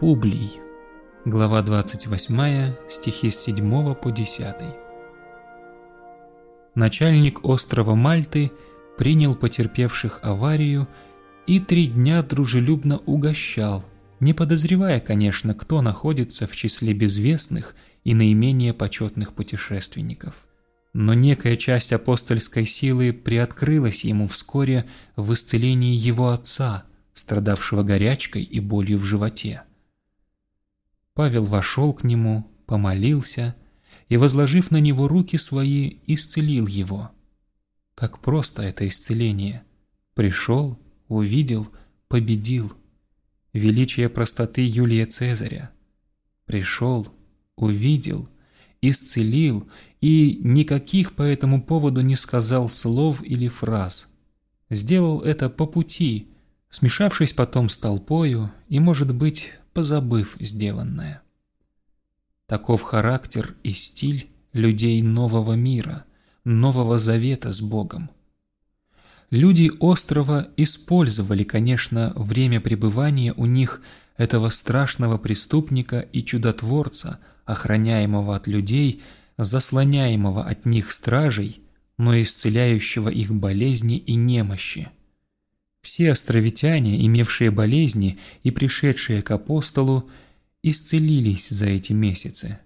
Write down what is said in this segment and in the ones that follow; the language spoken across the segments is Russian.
Публий. Глава 28, стихи с 7 по 10. Начальник острова Мальты принял потерпевших аварию и три дня дружелюбно угощал, не подозревая, конечно, кто находится в числе безвестных и наименее почетных путешественников. Но некая часть апостольской силы приоткрылась ему вскоре в исцелении его отца, страдавшего горячкой и болью в животе. Павел вошел к нему, помолился и, возложив на него руки свои, исцелил его. Как просто это исцеление. Пришел, увидел, победил. Величие простоты Юлия Цезаря. Пришел, увидел, исцелил и никаких по этому поводу не сказал слов или фраз. Сделал это по пути, смешавшись потом с толпою и, может быть, позабыв сделанное. Таков характер и стиль людей нового мира, нового завета с Богом. Люди острова использовали, конечно, время пребывания у них этого страшного преступника и чудотворца, охраняемого от людей, заслоняемого от них стражей, но исцеляющего их болезни и немощи. Все островитяне, имевшие болезни и пришедшие к апостолу, исцелились за эти месяцы.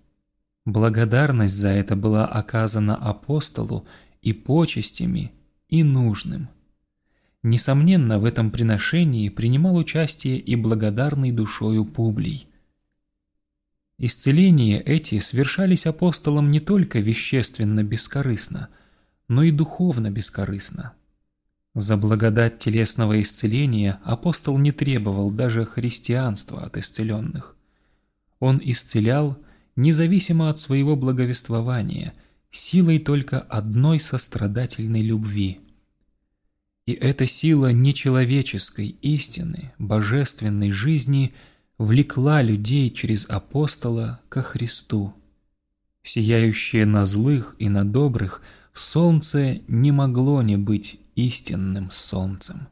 Благодарность за это была оказана апостолу и почестями, и нужным. Несомненно, в этом приношении принимал участие и благодарный душою Публий. Исцеления эти совершались апостолом не только вещественно бескорыстно, но и духовно бескорыстно. За благодать телесного исцеления апостол не требовал даже христианства от исцеленных. Он исцелял независимо от своего благовествования, силой только одной сострадательной любви. И эта сила нечеловеческой истины, божественной жизни влекла людей через апостола ко Христу. Сияющее на злых и на добрых – солнце не могло не быть истинным солнцем.